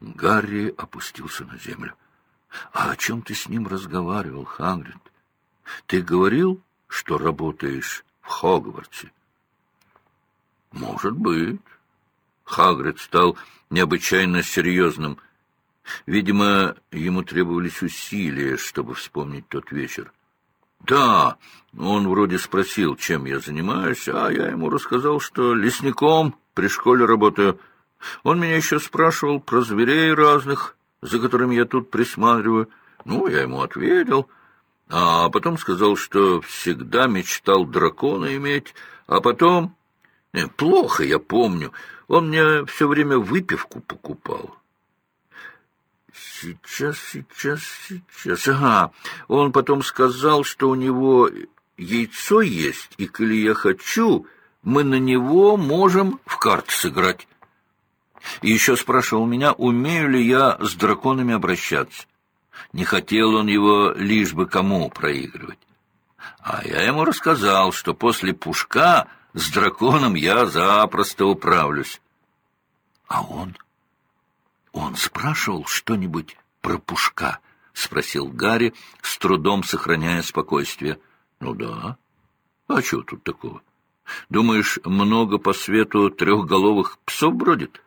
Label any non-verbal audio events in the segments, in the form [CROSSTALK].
Гарри опустился на землю. — А о чем ты с ним разговаривал, Хагрид? Ты говорил, что работаешь в Хогвартсе? — Может быть. Хагрид стал необычайно серьезным. Видимо, ему требовались усилия, чтобы вспомнить тот вечер. Да, он вроде спросил, чем я занимаюсь, а я ему рассказал, что лесником при школе работаю. Он меня еще спрашивал про зверей разных, за которыми я тут присматриваю. Ну, я ему ответил, а потом сказал, что всегда мечтал дракона иметь, а потом... Не, плохо я помню, он мне все время выпивку покупал. Сейчас, сейчас, сейчас. Ага. Он потом сказал, что у него яйцо есть, и коли я хочу, мы на него можем в карты сыграть. И еще спрашивал меня, умею ли я с драконами обращаться. Не хотел он его лишь бы кому проигрывать. А я ему рассказал, что после пушка с драконом я запросто управлюсь. А он... Он спрашивал что-нибудь про Пушка? — спросил Гарри, с трудом сохраняя спокойствие. — Ну да. А чего тут такого? Думаешь, много по свету трехголовых псов бродит?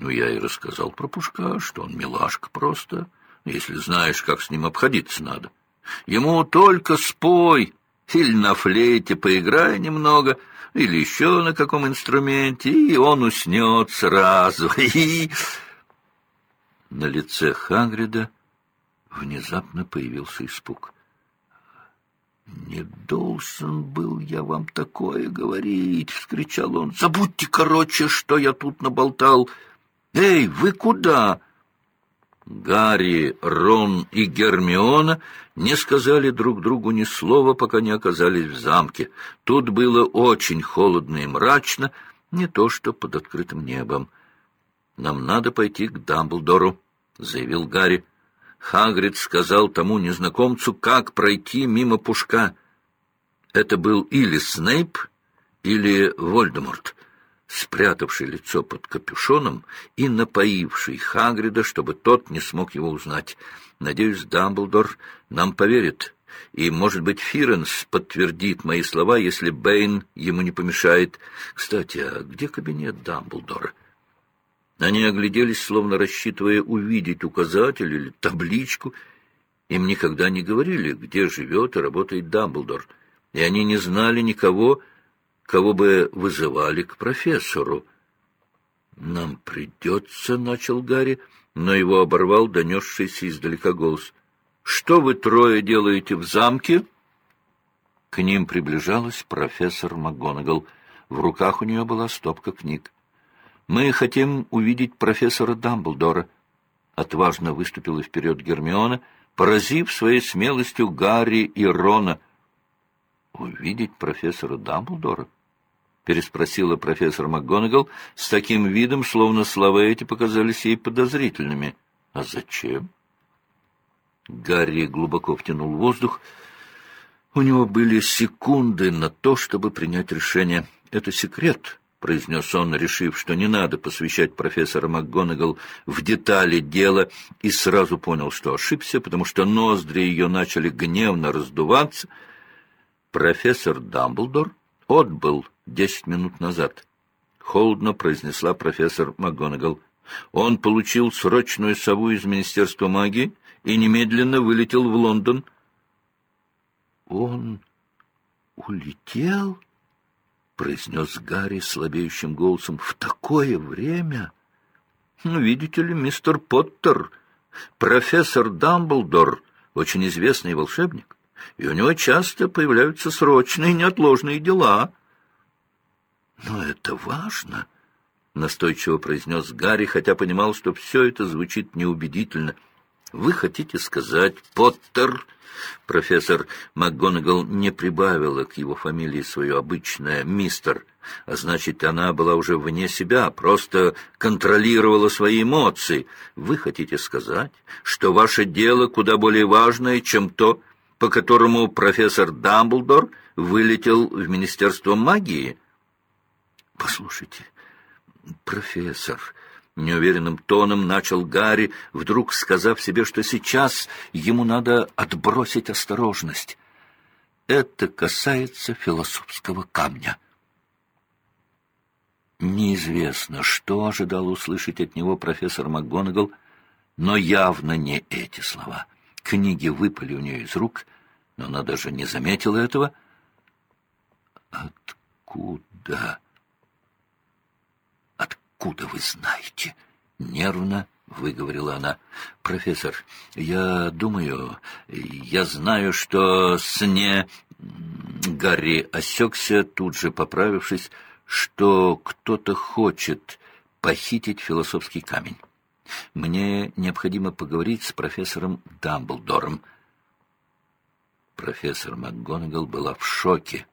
Ну, я и рассказал про Пушка, что он милашка просто, если знаешь, как с ним обходиться надо. Ему только спой или на флейте поиграй немного, или еще на каком инструменте, и он уснет сразу. [LAUGHS] На лице Хагрида внезапно появился испуг. «Не должен был я вам такое говорить!» — вскричал он. «Забудьте, короче, что я тут наболтал! Эй, вы куда?» Гарри, Рон и Гермиона не сказали друг другу ни слова, пока не оказались в замке. Тут было очень холодно и мрачно, не то что под открытым небом. «Нам надо пойти к Дамблдору», — заявил Гарри. Хагрид сказал тому незнакомцу, как пройти мимо пушка. Это был или Снейп, или Вольдеморт, спрятавший лицо под капюшоном и напоивший Хагрида, чтобы тот не смог его узнать. Надеюсь, Дамблдор нам поверит, и, может быть, Фиренс подтвердит мои слова, если Бэйн ему не помешает. Кстати, а где кабинет Дамблдора? Они огляделись, словно рассчитывая увидеть указатель или табличку. Им никогда не говорили, где живет и работает Дамблдор, и они не знали никого, кого бы вызывали к профессору. «Нам придется», — начал Гарри, но его оборвал донесшийся издалека голос. «Что вы трое делаете в замке?» К ним приближалась профессор МакГонагал. В руках у нее была стопка книг. «Мы хотим увидеть профессора Дамблдора», — отважно выступила вперед Гермиона, поразив своей смелостью Гарри и Рона. «Увидеть профессора Дамблдора?» — переспросила профессор МакГонагал с таким видом, словно слова эти показались ей подозрительными. «А зачем?» Гарри глубоко втянул воздух. У него были секунды на то, чтобы принять решение. «Это секрет», — произнес он, решив, что не надо посвящать профессора МакГонагал в детали дела, и сразу понял, что ошибся, потому что ноздри ее начали гневно раздуваться. «Профессор Дамблдор отбыл десять минут назад», — холодно произнесла профессор МакГонагал. «Он получил срочную сову из Министерства магии и немедленно вылетел в Лондон». «Он улетел?» произнес Гарри слабеющим голосом, — в такое время? Ну, видите ли, мистер Поттер, профессор Дамблдор, очень известный волшебник, и у него часто появляются срочные неотложные дела. — Но это важно, — настойчиво произнес Гарри, хотя понимал, что все это звучит неубедительно. — Вы хотите сказать, Поттер... Профессор МакГонагал не прибавила к его фамилии свое обычное «мистер», а значит, она была уже вне себя, просто контролировала свои эмоции. Вы хотите сказать, что ваше дело куда более важное, чем то, по которому профессор Дамблдор вылетел в Министерство магии? Послушайте, профессор, Неуверенным тоном начал Гарри, вдруг сказав себе, что сейчас ему надо отбросить осторожность. Это касается философского камня. Неизвестно, что ожидал услышать от него профессор МакГонагал, но явно не эти слова. Книги выпали у нее из рук, но она даже не заметила этого. «Откуда? Откуда вы знаете?» — нервно выговорила она. «Профессор, я думаю, я знаю, что с не...» Гарри осекся, тут же поправившись, что кто-то хочет похитить философский камень. Мне необходимо поговорить с профессором Дамблдором. Профессор МакГонагал была в шоке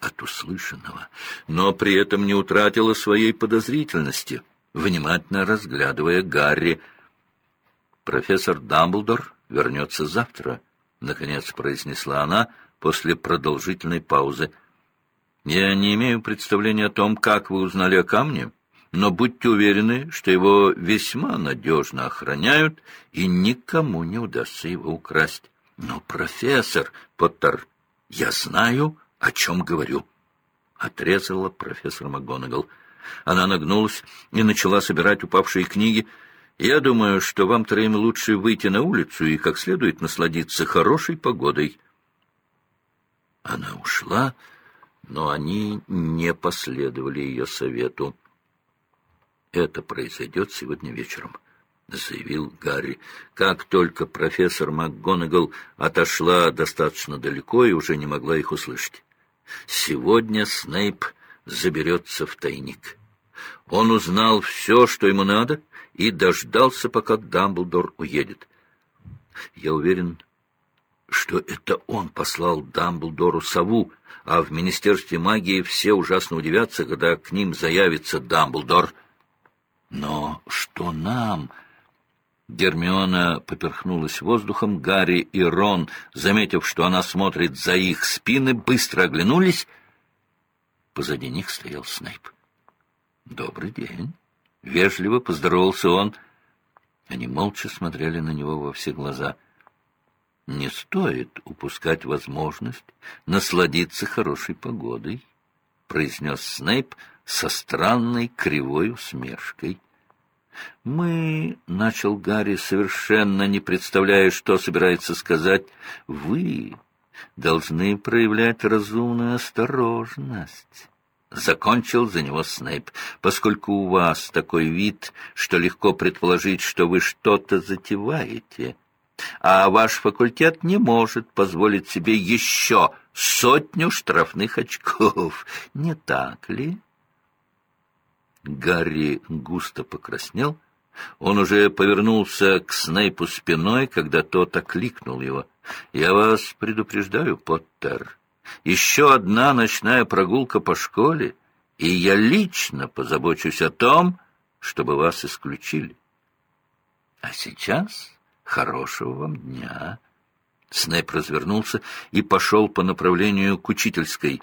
от услышанного, но при этом не утратила своей подозрительности, внимательно разглядывая Гарри. «Профессор Дамблдор вернется завтра», — наконец произнесла она после продолжительной паузы. Я не имею представления о том, как вы узнали о камне, но будьте уверены, что его весьма надежно охраняют, и никому не удастся его украсть. Но, профессор Поттер, я знаю, о чем говорю, — отрезала профессор МакГонагал. Она нагнулась и начала собирать упавшие книги. Я думаю, что вам троим лучше выйти на улицу и как следует насладиться хорошей погодой. Она ушла, — но они не последовали ее совету. «Это произойдет сегодня вечером», — заявил Гарри. Как только профессор МакГонагал отошла достаточно далеко и уже не могла их услышать. «Сегодня Снейп заберется в тайник». Он узнал все, что ему надо, и дождался, пока Дамблдор уедет. Я уверен, что это он послал Дамблдору сову, а в Министерстве магии все ужасно удивятся, когда к ним заявится Дамблдор. Но что нам? Гермиона поперхнулась воздухом, Гарри и Рон, заметив, что она смотрит за их спины, быстро оглянулись. Позади них стоял Снейп. «Добрый день!» — вежливо поздоровался он. Они молча смотрели на него во все глаза — не стоит упускать возможность насладиться хорошей погодой, — произнес Снейп со странной кривой усмешкой. — Мы, — начал Гарри, совершенно не представляя, что собирается сказать, — вы должны проявлять разумную осторожность. Закончил за него Снейп, поскольку у вас такой вид, что легко предположить, что вы что-то затеваете а ваш факультет не может позволить себе еще сотню штрафных очков. Не так ли? Гарри густо покраснел. Он уже повернулся к Снейпу спиной, когда тот окликнул его. «Я вас предупреждаю, Поттер. Еще одна ночная прогулка по школе, и я лично позабочусь о том, чтобы вас исключили. А сейчас Хорошего вам дня. Снейп развернулся и пошел по направлению к учительской.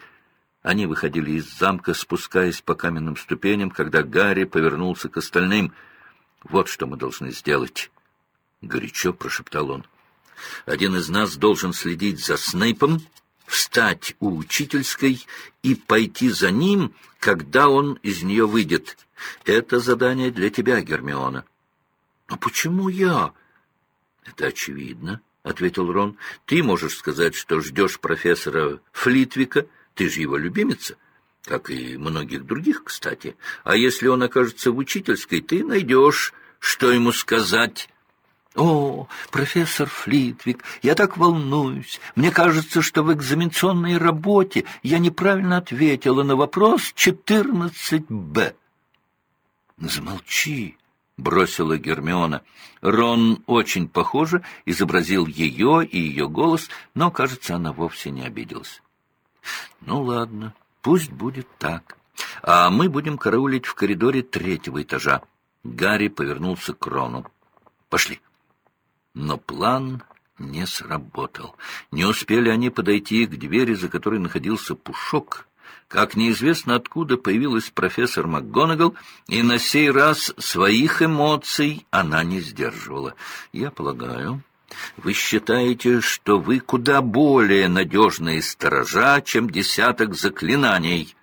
Они выходили из замка, спускаясь по каменным ступеням, когда Гарри повернулся к остальным. «Вот что мы должны сделать», — горячо прошептал он. «Один из нас должен следить за Снейпом, встать у учительской и пойти за ним, когда он из нее выйдет. Это задание для тебя, Гермиона». «Но почему я?» «Это очевидно», — ответил Рон. «Ты можешь сказать, что ждешь профессора Флитвика, ты же его любимица, как и многих других, кстати. А если он окажется в учительской, ты найдешь, что ему сказать». «О, профессор Флитвик, я так волнуюсь. Мне кажется, что в экзаменационной работе я неправильно ответила на вопрос 14-Б». «Замолчи», — бросила Гермиона. Рон очень похоже изобразил ее и ее голос, но, кажется, она вовсе не обиделась. «Ну ладно, пусть будет так. А мы будем караулить в коридоре третьего этажа». Гарри повернулся к Рону. «Пошли». Но план не сработал. Не успели они подойти к двери, за которой находился Пушок, как неизвестно откуда появилась профессор МакГонагал, и на сей раз своих эмоций она не сдерживала. «Я полагаю, вы считаете, что вы куда более надежные сторожа, чем десяток заклинаний?»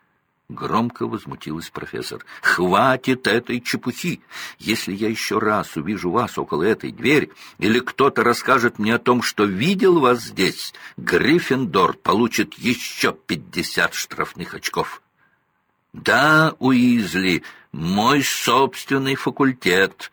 Громко возмутилась профессор. «Хватит этой чепухи! Если я еще раз увижу вас около этой двери, или кто-то расскажет мне о том, что видел вас здесь, Гриффиндор получит еще пятьдесят штрафных очков». «Да, Уизли, мой собственный факультет,